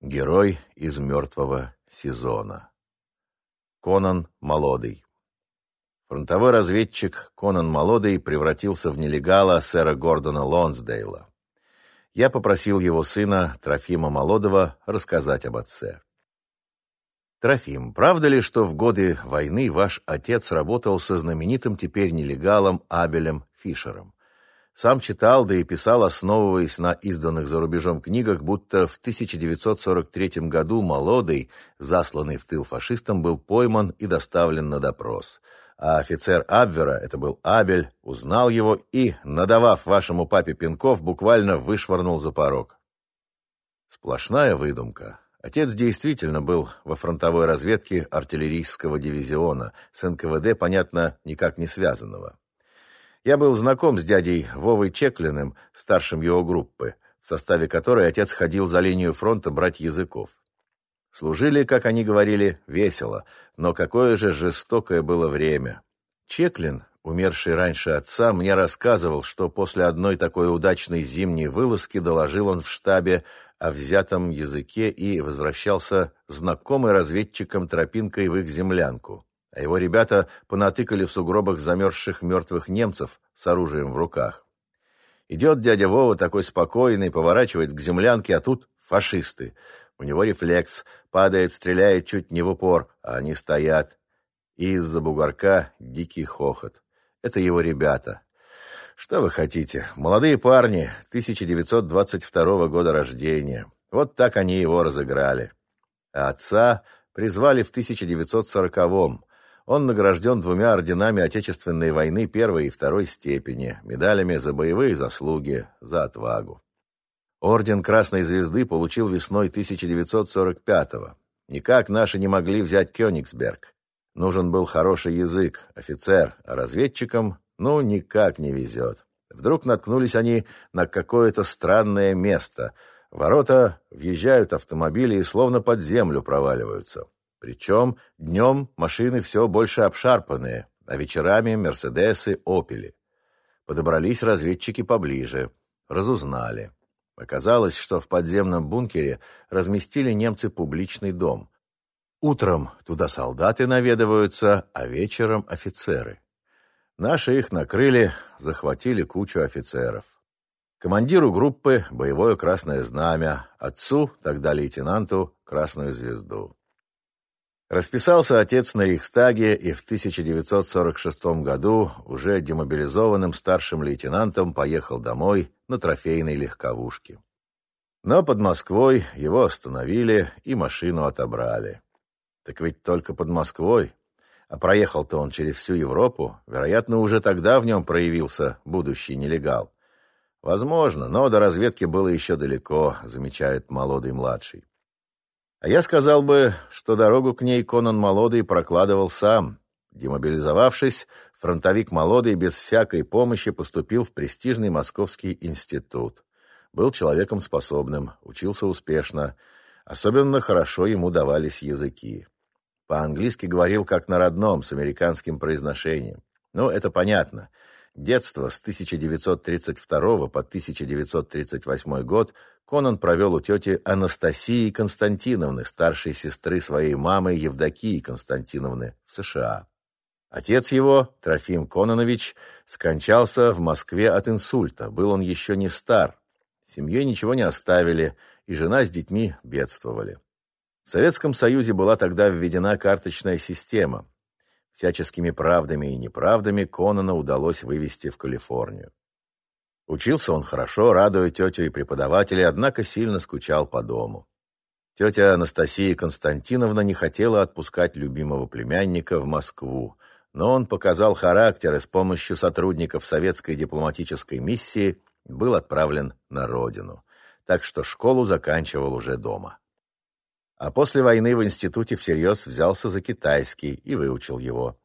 Герой из мертвого сезона. Конан Молодый. Фронтовой разведчик Конан Молодый превратился в нелегала сэра Гордона Лонсдейла. Я попросил его сына, Трофима Молодого, рассказать об отце. Трофим, правда ли, что в годы войны ваш отец работал со знаменитым теперь нелегалом Абелем Фишером? Сам читал, да и писал, основываясь на изданных за рубежом книгах, будто в 1943 году молодый, засланный в тыл фашистам, был пойман и доставлен на допрос. А офицер Абвера, это был Абель, узнал его и, надавав вашему папе пинков, буквально вышвырнул за порог. Сплошная выдумка. Отец действительно был во фронтовой разведке артиллерийского дивизиона, с НКВД, понятно, никак не связанного. Я был знаком с дядей Вовой Чеклиным, старшим его группы, в составе которой отец ходил за линию фронта брать языков. Служили, как они говорили, весело, но какое же жестокое было время. Чеклин, умерший раньше отца, мне рассказывал, что после одной такой удачной зимней вылазки доложил он в штабе о взятом языке и возвращался знакомый разведчиком тропинкой в их землянку а его ребята понатыкали в сугробах замерзших мертвых немцев с оружием в руках. Идет дядя Вова такой спокойный, поворачивает к землянке, а тут фашисты. У него рефлекс, падает, стреляет чуть не в упор, а они стоят. И из-за бугорка дикий хохот. Это его ребята. Что вы хотите? Молодые парни, 1922 года рождения. Вот так они его разыграли. А отца призвали в 1940-м. Он награжден двумя орденами Отечественной войны первой и второй степени, медалями за боевые заслуги, за отвагу. Орден Красной Звезды получил весной 1945-го. Никак наши не могли взять Кёнигсберг. Нужен был хороший язык, офицер, а разведчикам, ну, никак не везет. Вдруг наткнулись они на какое-то странное место. Ворота въезжают автомобили и словно под землю проваливаются. Причем днем машины все больше обшарпанные, а вечерами «Мерседесы», «Опели». Подобрались разведчики поближе, разузнали. Оказалось, что в подземном бункере разместили немцы публичный дом. Утром туда солдаты наведываются, а вечером офицеры. Наши их накрыли, захватили кучу офицеров. Командиру группы боевое красное знамя, отцу, тогда лейтенанту, красную звезду. Расписался отец на Рейхстаге и в 1946 году уже демобилизованным старшим лейтенантом поехал домой на трофейной легковушке. Но под Москвой его остановили и машину отобрали. Так ведь только под Москвой. А проехал-то он через всю Европу. Вероятно, уже тогда в нем проявился будущий нелегал. Возможно, но до разведки было еще далеко, замечает молодый младший. А я сказал бы, что дорогу к ней Конан Молодый прокладывал сам. Демобилизовавшись, фронтовик Молодый без всякой помощи поступил в престижный Московский институт. Был человеком способным, учился успешно. Особенно хорошо ему давались языки. По-английски говорил как на родном, с американским произношением. Ну, это понятно. Детство с 1932 по 1938 год Конан провел у тети Анастасии Константиновны, старшей сестры своей мамы Евдокии Константиновны, в США. Отец его, Трофим Кононович, скончался в Москве от инсульта. Был он еще не стар. Семье ничего не оставили, и жена с детьми бедствовали. В Советском Союзе была тогда введена карточная система. Всяческими правдами и неправдами Конана удалось вывести в Калифорнию. Учился он хорошо, радуя тетю и преподавателей, однако сильно скучал по дому. Тетя Анастасия Константиновна не хотела отпускать любимого племянника в Москву, но он показал характер и с помощью сотрудников советской дипломатической миссии был отправлен на родину. Так что школу заканчивал уже дома. А после войны в институте всерьез взялся за китайский и выучил его.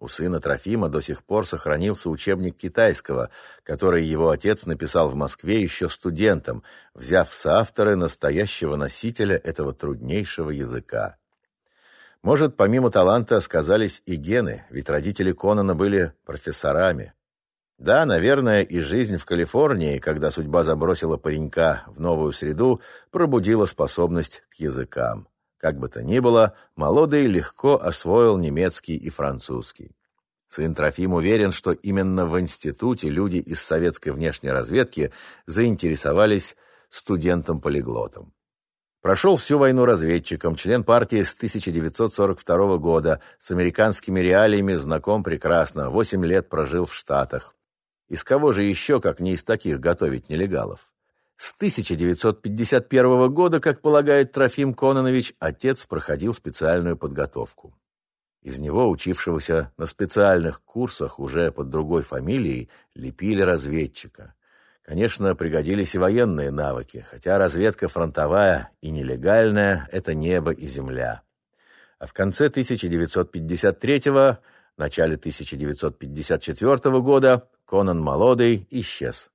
У сына Трофима до сих пор сохранился учебник китайского, который его отец написал в Москве еще студентом, взяв соавторы настоящего носителя этого труднейшего языка. Может, помимо таланта сказались и гены, ведь родители Конана были профессорами. Да, наверное, и жизнь в Калифорнии, когда судьба забросила паренька в новую среду, пробудила способность к языкам. Как бы то ни было, Молодый легко освоил немецкий и французский. Сын Трофим уверен, что именно в институте люди из советской внешней разведки заинтересовались студентом-полиглотом. Прошел всю войну разведчиком, член партии с 1942 года, с американскими реалиями знаком прекрасно, 8 лет прожил в Штатах. Из кого же еще, как не из таких, готовить нелегалов? С 1951 года, как полагает Трофим Кононович, отец проходил специальную подготовку. Из него, учившегося на специальных курсах уже под другой фамилией, лепили разведчика. Конечно, пригодились и военные навыки, хотя разведка фронтовая и нелегальная — это небо и земля. А в конце 1953-го, начале 1954 года Конан Молодый исчез.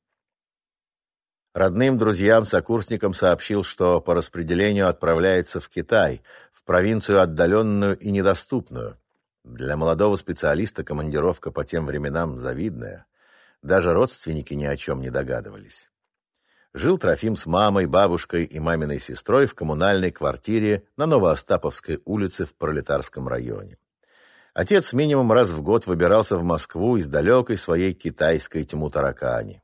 Родным, друзьям, сокурсникам сообщил, что по распределению отправляется в Китай, в провинцию отдаленную и недоступную. Для молодого специалиста командировка по тем временам завидная. Даже родственники ни о чем не догадывались. Жил Трофим с мамой, бабушкой и маминой сестрой в коммунальной квартире на Новоостаповской улице в Пролетарском районе. Отец минимум раз в год выбирался в Москву из далекой своей китайской тьму-таракани.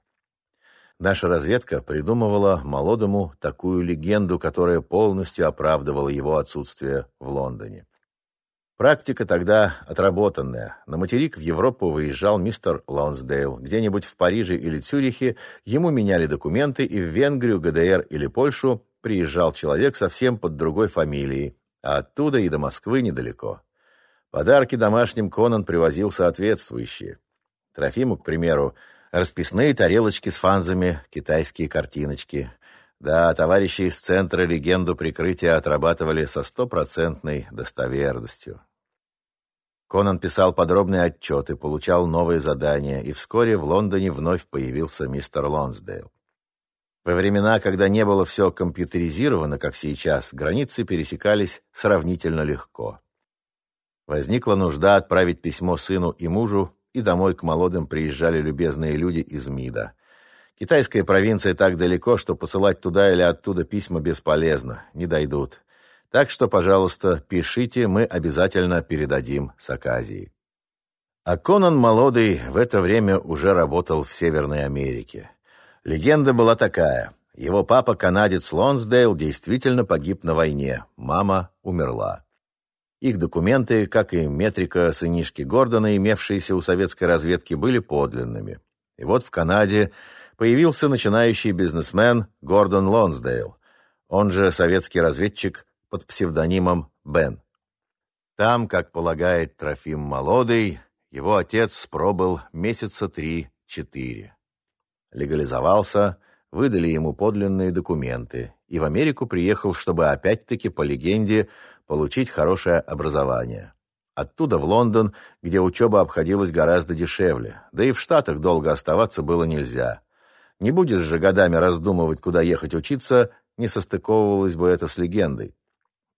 Наша разведка придумывала молодому такую легенду, которая полностью оправдывала его отсутствие в Лондоне. Практика тогда отработанная. На материк в Европу выезжал мистер Лонсдейл. Где-нибудь в Париже или Цюрихе ему меняли документы, и в Венгрию, ГДР или Польшу приезжал человек совсем под другой фамилией, а оттуда и до Москвы недалеко. Подарки домашним Конан привозил соответствующие. Трофиму, к примеру, расписные тарелочки с фанзами, китайские картиночки. Да, товарищи из центра легенду прикрытия отрабатывали со стопроцентной достоверностью. Конан писал подробные отчеты, получал новые задания, и вскоре в Лондоне вновь появился мистер Лонсдейл. Во времена, когда не было все компьютеризировано, как сейчас, границы пересекались сравнительно легко. Возникла нужда отправить письмо сыну и мужу, и домой к молодым приезжали любезные люди из МИДа. Китайская провинция так далеко, что посылать туда или оттуда письма бесполезно, не дойдут. Так что, пожалуйста, пишите, мы обязательно передадим с Аказии. А Конан Молодый в это время уже работал в Северной Америке. Легенда была такая. Его папа, канадец Лонсдейл, действительно погиб на войне. Мама умерла. Их документы, как и метрика сынишки Гордона, имевшиеся у советской разведки, были подлинными. И вот в Канаде появился начинающий бизнесмен Гордон Лонсдейл, он же советский разведчик под псевдонимом Бен. Там, как полагает Трофим Молодый, его отец пробыл месяца три-четыре. Легализовался, выдали ему подлинные документы, и в Америку приехал, чтобы опять-таки, по легенде, получить хорошее образование. Оттуда в Лондон, где учеба обходилась гораздо дешевле, да и в Штатах долго оставаться было нельзя. Не будешь же годами раздумывать, куда ехать учиться, не состыковывалось бы это с легендой.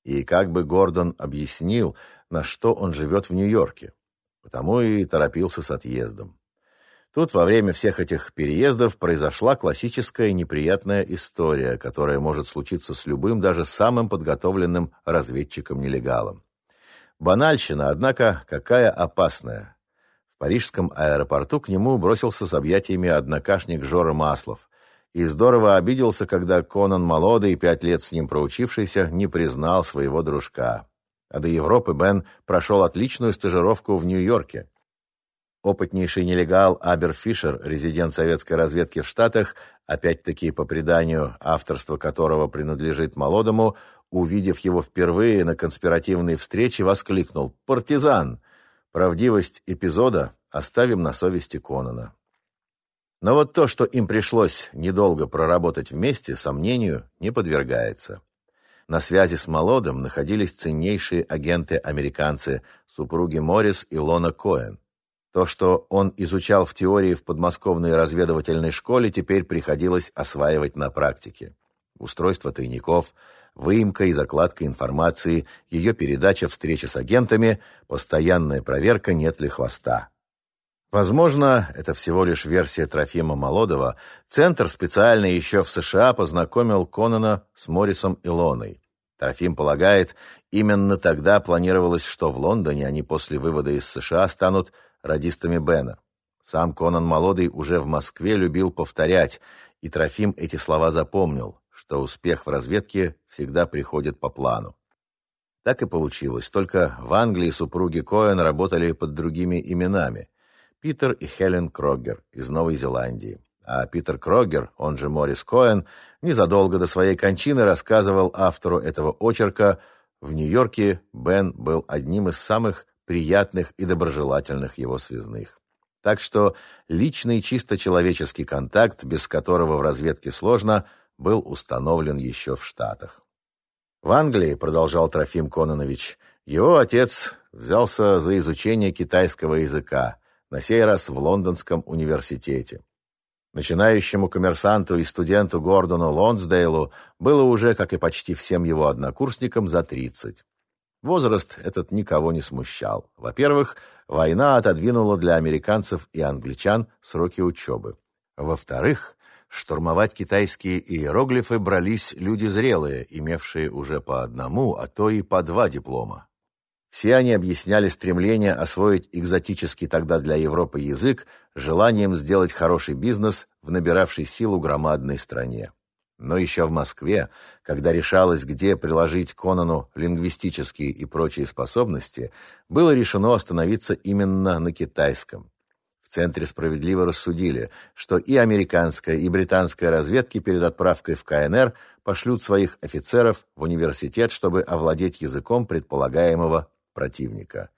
И как бы Гордон объяснил, на что он живет в Нью-Йорке. Потому и торопился с отъездом. Тут во время всех этих переездов произошла классическая неприятная история, которая может случиться с любым, даже самым подготовленным разведчиком-нелегалом. Банальщина, однако, какая опасная. В парижском аэропорту к нему бросился с объятиями однокашник Жора Маслов и здорово обиделся, когда Конан Молодый, пять лет с ним проучившийся, не признал своего дружка. А до Европы Бен прошел отличную стажировку в Нью-Йорке. Опытнейший нелегал Абер Фишер, резидент советской разведки в Штатах, опять-таки по преданию, авторство которого принадлежит Молодому, увидев его впервые на конспиративной встрече, воскликнул «Партизан!». Правдивость эпизода оставим на совести Конана. Но вот то, что им пришлось недолго проработать вместе, сомнению не подвергается. На связи с Молодым находились ценнейшие агенты-американцы, супруги Моррис и Лона Коэн. То, что он изучал в теории в подмосковной разведывательной школе, теперь приходилось осваивать на практике. Устройство тайников, выемка и закладка информации, ее передача, встреча с агентами, постоянная проверка, нет ли хвоста. Возможно, это всего лишь версия Трофима Молодого, Центр специально еще в США познакомил Конана с Моррисом Илоной. Трофим полагает, именно тогда планировалось, что в Лондоне они после вывода из США станут радистами Бена. Сам Конан Молодый уже в Москве любил повторять, и Трофим эти слова запомнил, что успех в разведке всегда приходит по плану. Так и получилось, только в Англии супруги Коэн работали под другими именами. Питер и Хелен Крогер из Новой Зеландии. А Питер Крогер, он же Морис Коэн, незадолго до своей кончины рассказывал автору этого очерка, в Нью-Йорке Бен был одним из самых приятных и доброжелательных его связных. Так что личный чисто человеческий контакт, без которого в разведке сложно, был установлен еще в Штатах. В Англии, продолжал Трофим Кононович, его отец взялся за изучение китайского языка, на сей раз в Лондонском университете. Начинающему коммерсанту и студенту Гордону Лонсдейлу было уже, как и почти всем его однокурсникам, за 30. Возраст этот никого не смущал. Во-первых, война отодвинула для американцев и англичан сроки учебы. Во-вторых, штурмовать китайские иероглифы брались люди зрелые, имевшие уже по одному, а то и по два диплома. Все они объясняли стремление освоить экзотический тогда для Европы язык желанием сделать хороший бизнес в набиравшей силу громадной стране. Но еще в Москве, когда решалось, где приложить Конану лингвистические и прочие способности, было решено остановиться именно на китайском. В Центре справедливо рассудили, что и американская, и британская разведки перед отправкой в КНР пошлют своих офицеров в университет, чтобы овладеть языком предполагаемого противника.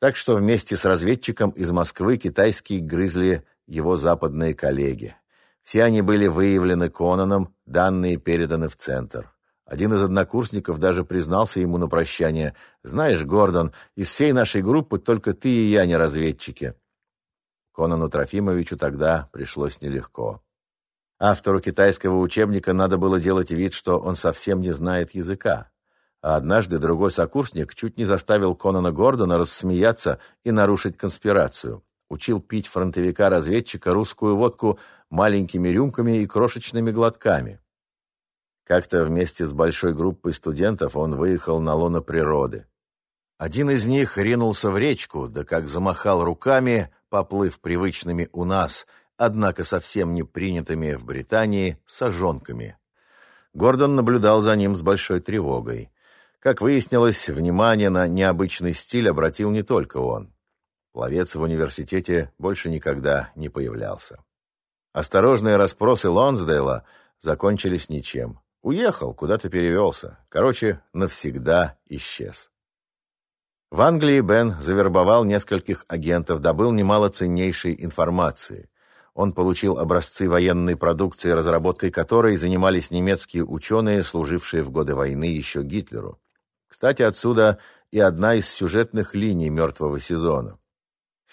Так что вместе с разведчиком из Москвы китайские грызли его западные коллеги. Все они были выявлены Конаном, данные переданы в центр. Один из однокурсников даже признался ему на прощание. «Знаешь, Гордон, из всей нашей группы только ты и я не разведчики». Конану Трофимовичу тогда пришлось нелегко. Автору китайского учебника надо было делать вид, что он совсем не знает языка. А однажды другой сокурсник чуть не заставил Конана Гордона рассмеяться и нарушить конспирацию учил пить фронтовика-разведчика русскую водку маленькими рюмками и крошечными глотками. Как-то вместе с большой группой студентов он выехал на лоно природы. Один из них ринулся в речку, да как замахал руками, поплыв привычными у нас, однако совсем не принятыми в Британии, сожонками. Гордон наблюдал за ним с большой тревогой. Как выяснилось, внимание на необычный стиль обратил не только он. Пловец в университете больше никогда не появлялся. Осторожные расспросы Лонсдейла закончились ничем. Уехал, куда-то перевелся. Короче, навсегда исчез. В Англии Бен завербовал нескольких агентов, добыл немало ценнейшей информации. Он получил образцы военной продукции, разработкой которой занимались немецкие ученые, служившие в годы войны еще Гитлеру. Кстати, отсюда и одна из сюжетных линий «Мертвого сезона».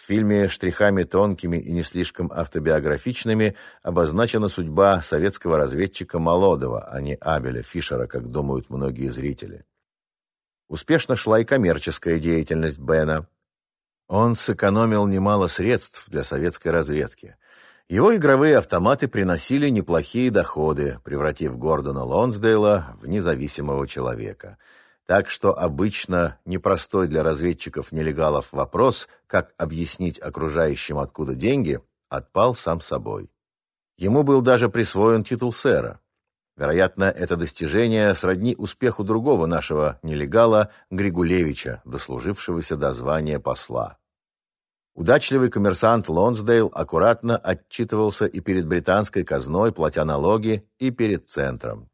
В фильме штрихами тонкими и не слишком автобиографичными обозначена судьба советского разведчика Молодого, а не Абеля Фишера, как думают многие зрители. Успешно шла и коммерческая деятельность Бена. Он сэкономил немало средств для советской разведки. Его игровые автоматы приносили неплохие доходы, превратив Гордона Лонсдейла в независимого человека – так что обычно непростой для разведчиков-нелегалов вопрос, как объяснить окружающим, откуда деньги, отпал сам собой. Ему был даже присвоен титул сэра. Вероятно, это достижение сродни успеху другого нашего нелегала Григулевича, дослужившегося до звания посла. Удачливый коммерсант Лонсдейл аккуратно отчитывался и перед британской казной, платя налоги, и перед центром.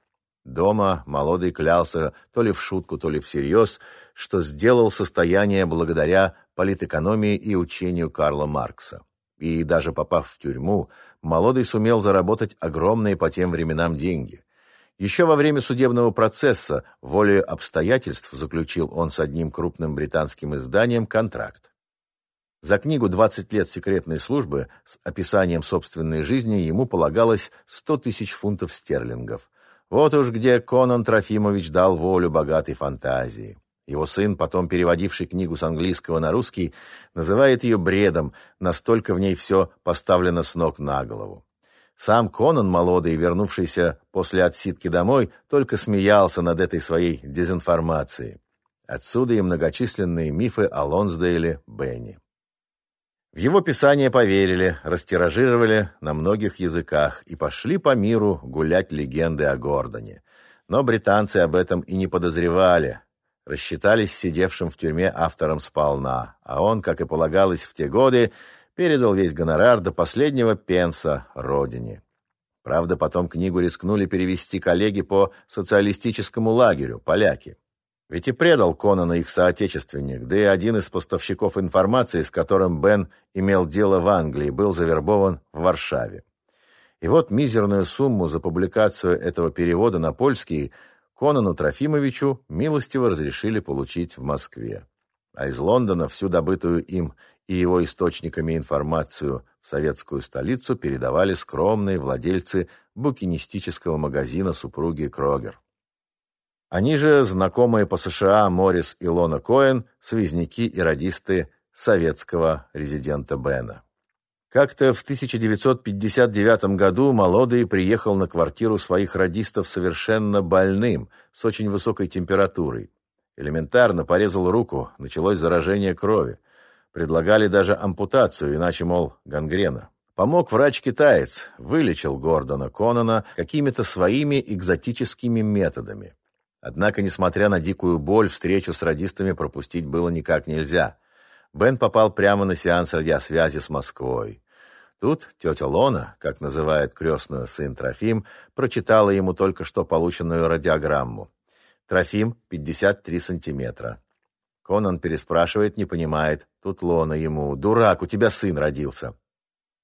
Дома молодый клялся то ли в шутку, то ли всерьез, что сделал состояние благодаря политэкономии и учению Карла Маркса. И даже попав в тюрьму, молодый сумел заработать огромные по тем временам деньги. Еще во время судебного процесса волею обстоятельств заключил он с одним крупным британским изданием контракт. За книгу «20 лет секретной службы» с описанием собственной жизни ему полагалось 100 тысяч фунтов стерлингов – вот уж где Конан Трофимович дал волю богатой фантазии. Его сын, потом переводивший книгу с английского на русский, называет ее бредом, настолько в ней все поставлено с ног на голову. Сам Конан, молодой, вернувшийся после отсидки домой, только смеялся над этой своей дезинформацией. Отсюда и многочисленные мифы о Лонсдейле Бенни. В его писание поверили, растиражировали на многих языках и пошли по миру гулять легенды о Гордоне. Но британцы об этом и не подозревали, рассчитались сидевшим в тюрьме автором сполна, а он, как и полагалось в те годы, передал весь гонорар до последнего пенса родине. Правда, потом книгу рискнули перевести коллеги по социалистическому лагерю, поляки. Ведь и предал Конана их соотечественник, да и один из поставщиков информации, с которым Бен имел дело в Англии, был завербован в Варшаве. И вот мизерную сумму за публикацию этого перевода на польский Конану Трофимовичу милостиво разрешили получить в Москве. А из Лондона всю добытую им и его источниками информацию в советскую столицу передавали скромные владельцы букинистического магазина супруги Крогер. Они же знакомые по США Морис и Лона Коэн, связники и радисты советского резидента Бена. Как-то в 1959 году Молодый приехал на квартиру своих радистов совершенно больным, с очень высокой температурой. Элементарно порезал руку, началось заражение крови. Предлагали даже ампутацию, иначе, мол, гангрена. Помог врач-китаец, вылечил Гордона Конана какими-то своими экзотическими методами. Однако, несмотря на дикую боль, встречу с радистами пропустить было никак нельзя. Бен попал прямо на сеанс радиосвязи с Москвой. Тут тетя Лона, как называет крестную сын Трофим, прочитала ему только что полученную радиограмму. Трофим — 53 сантиметра. Конан переспрашивает, не понимает. Тут Лона ему «Дурак, у тебя сын родился».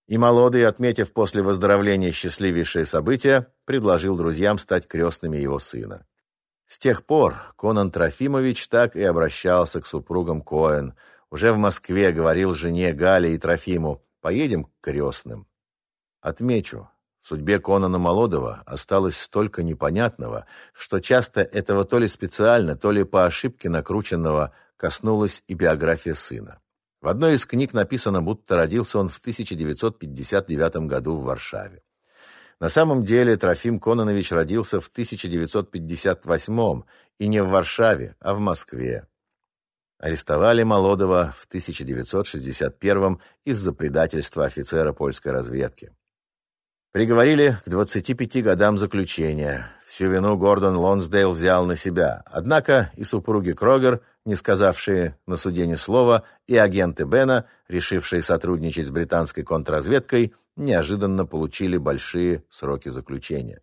И молодый, отметив после выздоровления счастливейшее событие, предложил друзьям стать крестными его сына. С тех пор Конан Трофимович так и обращался к супругам Коэн. Уже в Москве говорил жене Гале и Трофиму «Поедем к крестным». Отмечу, в судьбе Конана Молодого осталось столько непонятного, что часто этого то ли специально, то ли по ошибке накрученного коснулась и биография сына. В одной из книг написано, будто родился он в 1959 году в Варшаве. На самом деле Трофим Кононович родился в 1958 и не в Варшаве, а в Москве. Арестовали Молодого в 1961 из-за предательства офицера польской разведки. Приговорили к 25 годам заключения. Всю вину Гордон Лонсдейл взял на себя. Однако и супруги Крогер, не сказавшие на суде ни слова, и агенты Бена, решившие сотрудничать с британской контрразведкой, неожиданно получили большие сроки заключения.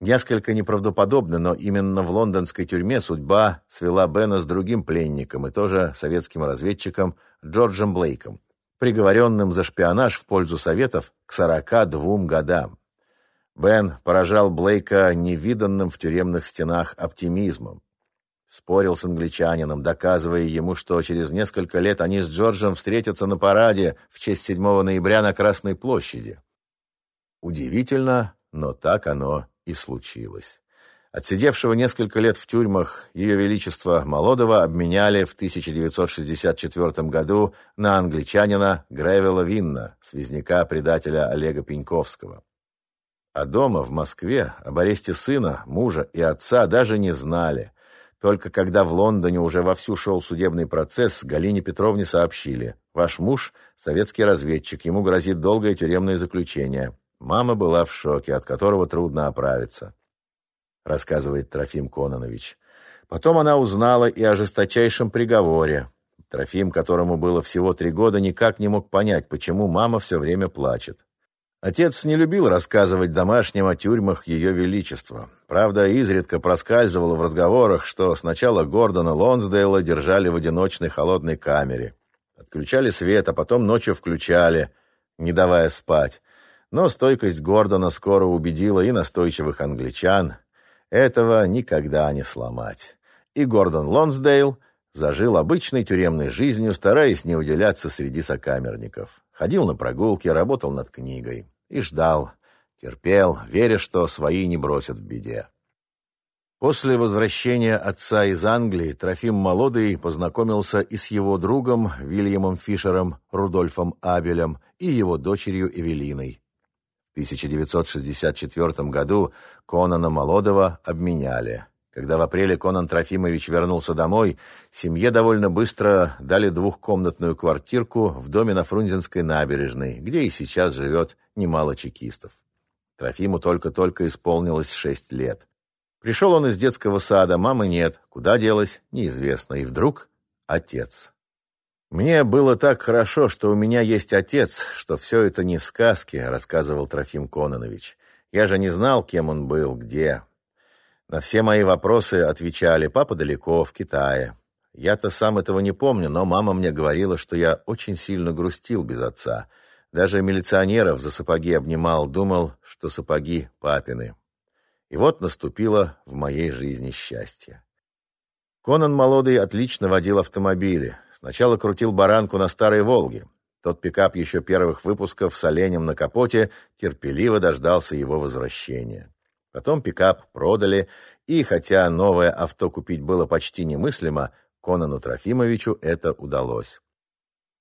Несколько неправдоподобно, но именно в лондонской тюрьме судьба свела Бена с другим пленником и тоже советским разведчиком Джорджем Блейком, приговоренным за шпионаж в пользу Советов к 42 годам. Бен поражал Блейка невиданным в тюремных стенах оптимизмом. Спорил с англичанином, доказывая ему, что через несколько лет они с Джорджем встретятся на параде в честь 7 ноября на Красной площади. Удивительно, но так оно и случилось. Отсидевшего несколько лет в тюрьмах Ее Величество Молодого обменяли в 1964 году на англичанина Гревела Винна, связняка-предателя Олега Пеньковского. А дома, в Москве, об аресте сына, мужа и отца даже не знали – только когда в Лондоне уже вовсю шел судебный процесс, Галине Петровне сообщили. «Ваш муж — советский разведчик, ему грозит долгое тюремное заключение». Мама была в шоке, от которого трудно оправиться, рассказывает Трофим Кононович. Потом она узнала и о жесточайшем приговоре. Трофим, которому было всего три года, никак не мог понять, почему мама все время плачет. Отец не любил рассказывать домашним о тюрьмах Ее Величества. Правда, изредка проскальзывало в разговорах, что сначала Гордона Лонсдейла держали в одиночной холодной камере. Отключали свет, а потом ночью включали, не давая спать. Но стойкость Гордона скоро убедила и настойчивых англичан. Этого никогда не сломать. И Гордон Лонсдейл зажил обычной тюремной жизнью, стараясь не уделяться среди сокамерников. Ходил на прогулки, работал над книгой. И ждал, терпел, веря, что свои не бросят в беде. После возвращения отца из Англии Трофим Молодый познакомился и с его другом Вильямом Фишером, Рудольфом Абелем и его дочерью Эвелиной. В 1964 году Конана Молодого обменяли. Когда в апреле Конан Трофимович вернулся домой, семье довольно быстро дали двухкомнатную квартирку в доме на Фрунзенской набережной, где и сейчас живет немало чекистов. Трофиму только-только исполнилось шесть лет. Пришел он из детского сада, мамы нет, куда делась, неизвестно, и вдруг отец. «Мне было так хорошо, что у меня есть отец, что все это не сказки», — рассказывал Трофим Кононович. «Я же не знал, кем он был, где, на все мои вопросы отвечали «папа далеко, в Китае». Я-то сам этого не помню, но мама мне говорила, что я очень сильно грустил без отца. Даже милиционеров за сапоги обнимал, думал, что сапоги папины. И вот наступило в моей жизни счастье. Конан Молодый отлично водил автомобили. Сначала крутил баранку на старой «Волге». Тот пикап еще первых выпусков с оленем на капоте терпеливо дождался его возвращения. Потом пикап продали, и хотя новое авто купить было почти немыслимо, Конану Трофимовичу это удалось.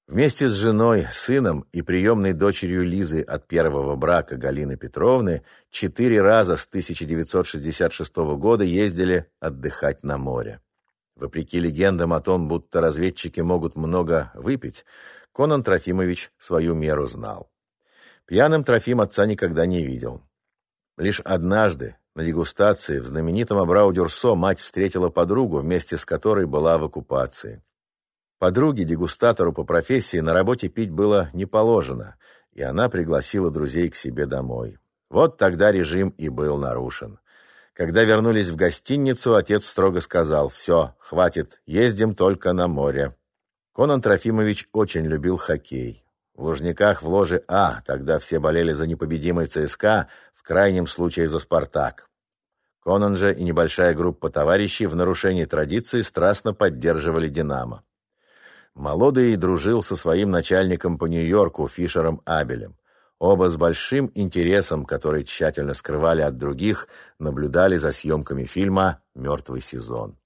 Вместе с женой, сыном и приемной дочерью Лизы от первого брака Галины Петровны четыре раза с 1966 года ездили отдыхать на море. Вопреки легендам о том, будто разведчики могут много выпить, Конан Трофимович свою меру знал. Пьяным Трофим отца никогда не видел. Лишь однажды, на дегустации, в знаменитом Абрау-Дюрсо мать встретила подругу, вместе с которой была в оккупации. Подруге, дегустатору по профессии, на работе пить было не положено, и она пригласила друзей к себе домой. Вот тогда режим и был нарушен. Когда вернулись в гостиницу, отец строго сказал «Все, хватит, ездим только на море». Конан Трофимович очень любил хоккей. В Лужниках в ложе А, тогда все болели за непобедимый ЦСКА, крайнем случае за «Спартак». Конан же и небольшая группа товарищей в нарушении традиции страстно поддерживали «Динамо». Молодый дружил со своим начальником по Нью-Йорку Фишером Абелем. Оба с большим интересом, который тщательно скрывали от других, наблюдали за съемками фильма «Мертвый сезон».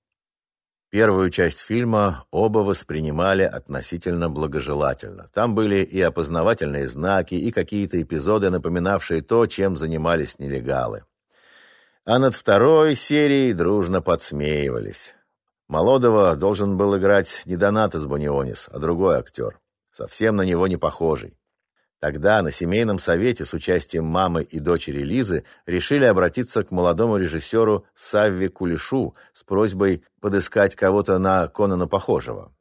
Первую часть фильма оба воспринимали относительно благожелательно. Там были и опознавательные знаки, и какие-то эпизоды, напоминавшие то, чем занимались нелегалы. А над второй серией дружно подсмеивались. Молодого должен был играть не Донатас Бонионис, а другой актер, совсем на него не похожий. Тогда на семейном совете с участием мамы и дочери Лизы решили обратиться к молодому режиссеру Савви Кулишу с просьбой подыскать кого-то на Конана похожего.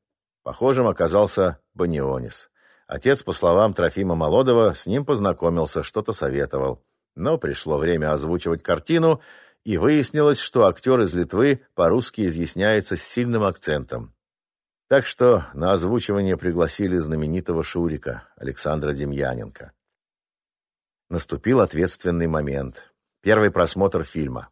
Похожим оказался Банионис. Отец, по словам Трофима Молодого, с ним познакомился, что-то советовал. Но пришло время озвучивать картину, и выяснилось, что актер из Литвы по-русски изъясняется с сильным акцентом. Так что на озвучивание пригласили знаменитого Шурика Александра Демьяненко. Наступил ответственный момент. Первый просмотр фильма.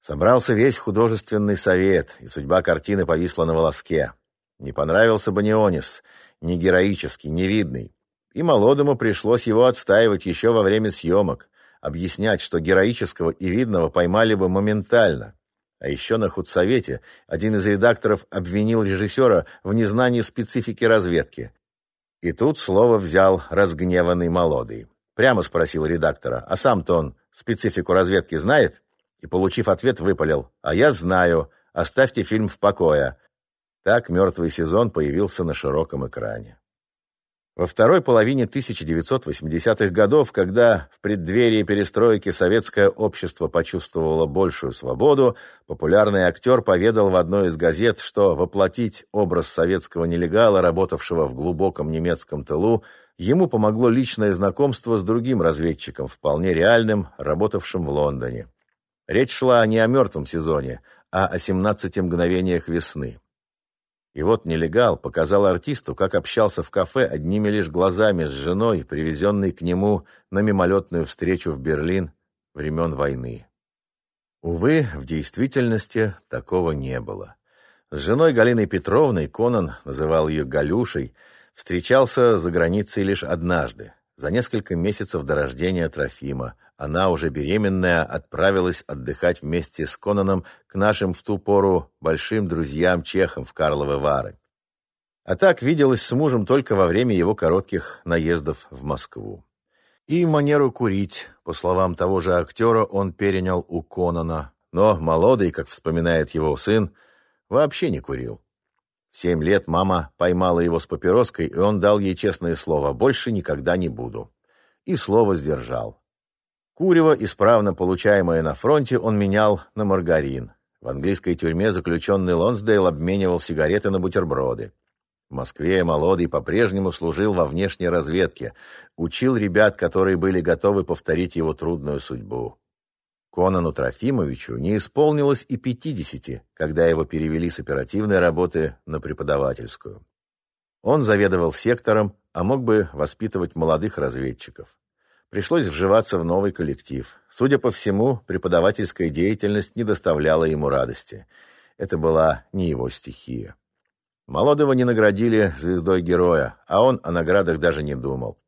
Собрался весь художественный совет, и судьба картины повисла на волоске. Не понравился Банионис, не героический, не видный. И молодому пришлось его отстаивать еще во время съемок, объяснять, что героического и видного поймали бы моментально, а еще на худсовете один из редакторов обвинил режиссера в незнании специфики разведки. И тут слово взял разгневанный молодый. Прямо спросил редактора, а сам-то он специфику разведки знает? И, получив ответ, выпалил, а я знаю, оставьте фильм в покое. Так «Мертвый сезон» появился на широком экране. Во второй половине 1980-х годов, когда в преддверии перестройки советское общество почувствовало большую свободу, популярный актер поведал в одной из газет, что воплотить образ советского нелегала, работавшего в глубоком немецком тылу, ему помогло личное знакомство с другим разведчиком, вполне реальным, работавшим в Лондоне. Речь шла не о мертвом сезоне, а о 17 мгновениях весны. И вот нелегал показал артисту, как общался в кафе одними лишь глазами с женой, привезенной к нему на мимолетную встречу в Берлин времен войны. Увы, в действительности такого не было. С женой Галиной Петровной Конан, называл ее Галюшей, встречался за границей лишь однажды, за несколько месяцев до рождения Трофима, она, уже беременная, отправилась отдыхать вместе с Конаном к нашим в ту пору большим друзьям-чехам в Карловы Вары. А так виделась с мужем только во время его коротких наездов в Москву. И манеру курить, по словам того же актера, он перенял у Конана, но молодый, как вспоминает его сын, вообще не курил. В семь лет мама поймала его с папироской, и он дал ей честное слово «больше никогда не буду». И слово сдержал. Курево, исправно получаемое на фронте, он менял на маргарин. В английской тюрьме заключенный Лонсдейл обменивал сигареты на бутерброды. В Москве Молодый по-прежнему служил во внешней разведке, учил ребят, которые были готовы повторить его трудную судьбу. Конану Трофимовичу не исполнилось и пятидесяти, когда его перевели с оперативной работы на преподавательскую. Он заведовал сектором, а мог бы воспитывать молодых разведчиков. Пришлось вживаться в новый коллектив. Судя по всему, преподавательская деятельность не доставляла ему радости. Это была не его стихия. Молодого не наградили звездой героя, а он о наградах даже не думал.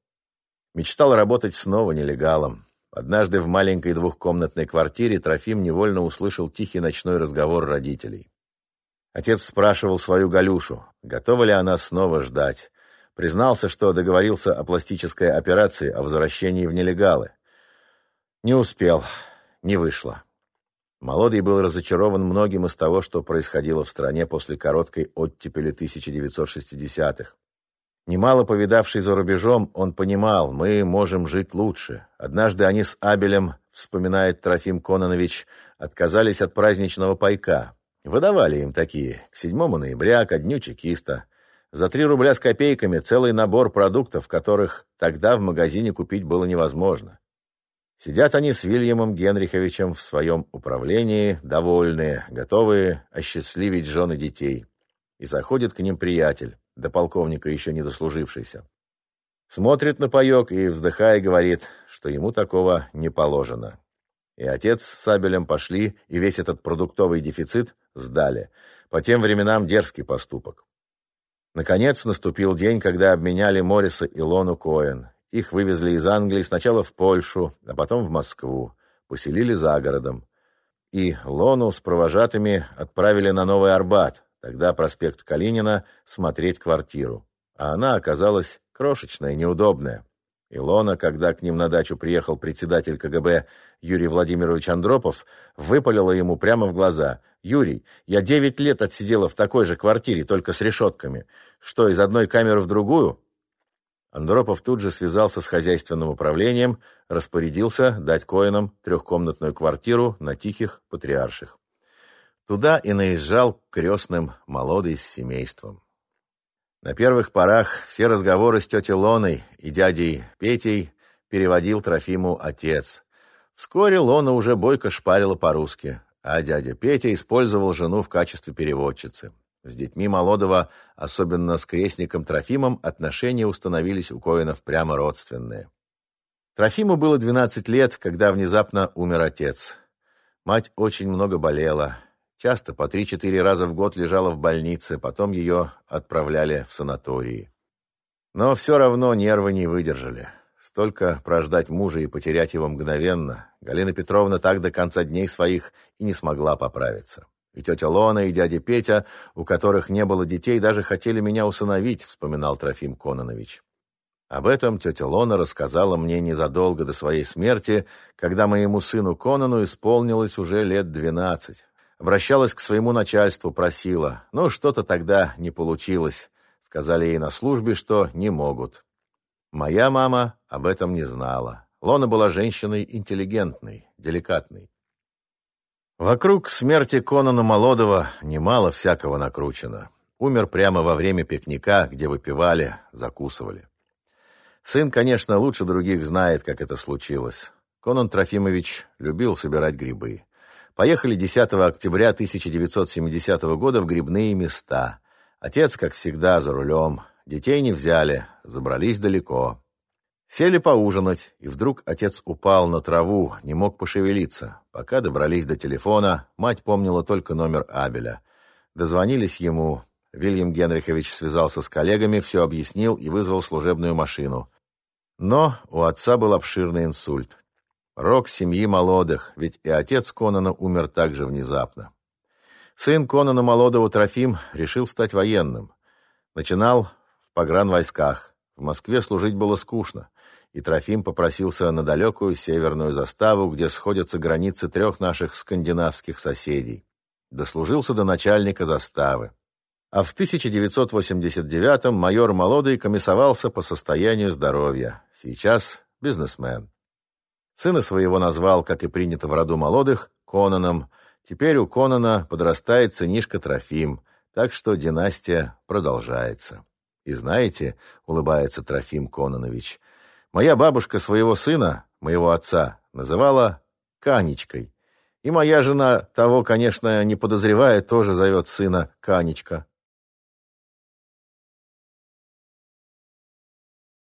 Мечтал работать снова нелегалом. Однажды в маленькой двухкомнатной квартире Трофим невольно услышал тихий ночной разговор родителей. Отец спрашивал свою Галюшу, готова ли она снова ждать. Признался, что договорился о пластической операции о возвращении в нелегалы. Не успел, не вышло. Молодый был разочарован многим из того, что происходило в стране после короткой оттепели 1960-х. Немало повидавший за рубежом, он понимал, мы можем жить лучше. Однажды они с Абелем, вспоминает Трофим Кононович, отказались от праздничного пайка. Выдавали им такие, к 7 ноября, ко дню чекиста. За 3 рубля с копейками целый набор продуктов, которых тогда в магазине купить было невозможно. Сидят они с Вильямом Генриховичем в своем управлении, довольные, готовые осчастливить жены детей. И заходит к ним приятель, до полковника еще не дослужившийся. Смотрит на паек и, вздыхая, говорит, что ему такого не положено. И отец с Сабелем пошли, и весь этот продуктовый дефицит сдали. По тем временам дерзкий поступок. Наконец наступил день, когда обменяли Морриса и Лону Коэн, их вывезли из Англии сначала в Польшу, а потом в Москву. Поселили за городом. И Лону с провожатыми отправили на Новый Арбат, тогда проспект Калинина, смотреть квартиру. А она оказалась крошечная, неудобная. Илона, когда к ним на дачу приехал председатель КГБ Юрий Владимирович Андропов, выпалила ему прямо в глаза. «Юрий, я девять лет отсидела в такой же квартире, только с решетками. Что, из одной камеры в другую? Андропов тут же связался с хозяйственным управлением, распорядился дать Коинам трехкомнатную квартиру на Тихих Патриарших. Туда и наезжал крестным молодый с семейством. На первых порах все разговоры с тетей Лоной и дядей Петей переводил Трофиму отец. Вскоре Лона уже бойко шпарила по-русски, а дядя Петя использовал жену в качестве переводчицы. С детьми Молодого, особенно с крестником Трофимом, отношения установились у Коинов прямо родственные. Трофиму было 12 лет, когда внезапно умер отец. Мать очень много болела. Часто по 3-4 раза в год лежала в больнице, потом ее отправляли в санатории. Но все равно нервы не выдержали. Столько прождать мужа и потерять его мгновенно. Галина Петровна так до конца дней своих и не смогла поправиться. И тетя Лона, и дядя Петя, у которых не было детей, даже хотели меня усыновить, вспоминал Трофим Кононович. Об этом тетя Лона рассказала мне незадолго до своей смерти, когда моему сыну Конану исполнилось уже лет двенадцать. Обращалась к своему начальству, просила. Ну, что-то тогда не получилось. Сказали ей на службе, что не могут. Моя мама об этом не знала. Лона была женщиной интеллигентной, деликатной. Вокруг смерти Конана Молодого немало всякого накручено. Умер прямо во время пикника, где выпивали, закусывали. Сын, конечно, лучше других знает, как это случилось. Конан Трофимович любил собирать грибы. Поехали 10 октября 1970 года в грибные места. Отец, как всегда, за рулем. Детей не взяли, забрались далеко. Сели поужинать, и вдруг отец упал на траву, не мог пошевелиться. Пока добрались до телефона, мать помнила только номер Абеля. Дозвонились ему. Вильям Генрихович связался с коллегами, все объяснил и вызвал служебную машину. Но у отца был обширный инсульт. рок семьи Молодых, ведь и отец Конана умер также внезапно. Сын Конана Молодого Трофим решил стать военным. Начинал погранвойсках. В Москве служить было скучно, и Трофим попросился на далекую северную заставу, где сходятся границы трех наших скандинавских соседей. Дослужился до начальника заставы. А в 1989-м майор Молодый комиссовался по состоянию здоровья. Сейчас бизнесмен. Сына своего назвал, как и принято в роду молодых, Конаном. Теперь у Конана подрастает сынишка Трофим, так что династия продолжается. И знаете, улыбается Трофим Кононович, моя бабушка своего сына, моего отца, называла Канечкой. И моя жена, того, конечно, не подозревая, тоже зовет сына Канечка.